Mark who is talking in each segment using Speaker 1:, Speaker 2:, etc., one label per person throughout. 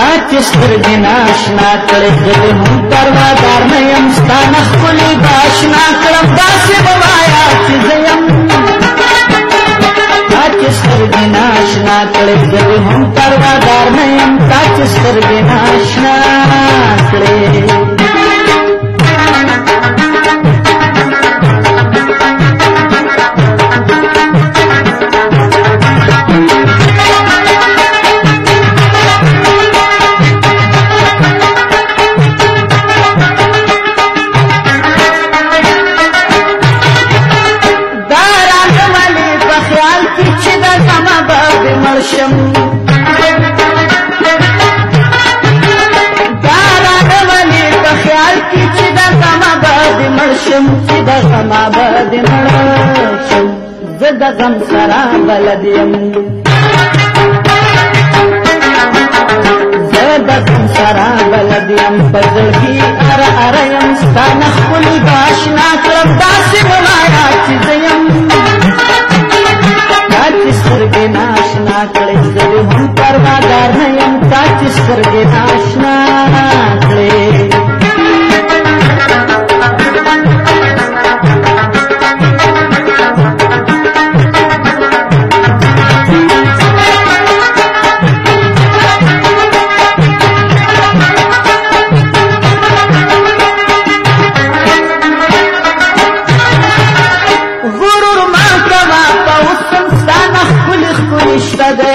Speaker 1: ታችስ ፍርድና ሽናቅል ግልም በርባዳር ነየም ስታነኩል ባሽናቅለም ባሴ በባያች ዘየም ታችስ ፍርድና ሽናቅል ግልም በርባዳር ነየም مړ شم دا راغلی په خیال کې چې دا زما به د مړ شم چې دا زما به د مړ شم زه د غم سره بلد یم زه د غم سره بلد یم په زړګي اره اره یم ستا نه ښکلي سترګې ناشنا کړې غرور ما کړه ما په وسم ستانه خپل خپل شته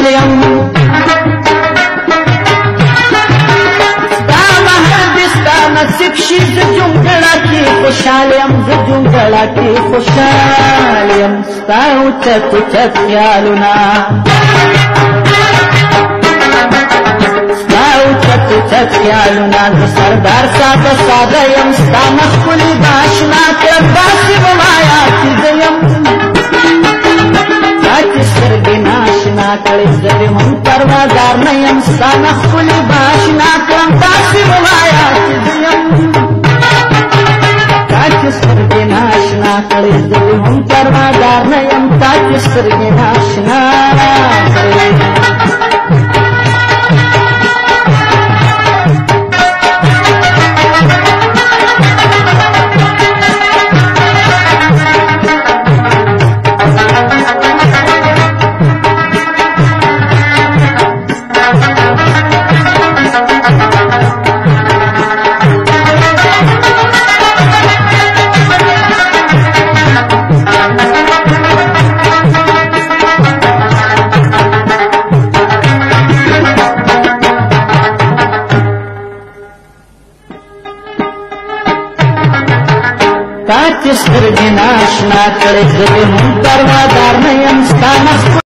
Speaker 1: لیم دا مهندستا نصیب شي زه جونګړه کې خوشحال یم زه ستا اوچت اوچت خیالونه ستا اوچت اوچت خیالونه زه سردار ساده ساده یم ستا مخ ښکلي به اشنا کړم داسې تړي زړه مون پروادار نه يم ستا نه خپل باشنا کړم تاسو وایا چې یم تاسو سره ناشنا تړي زړه مون پروادار نه يم تاسو سره ناشنا काचिस विनाश ना करे हूँ परवादार नहीं स्थान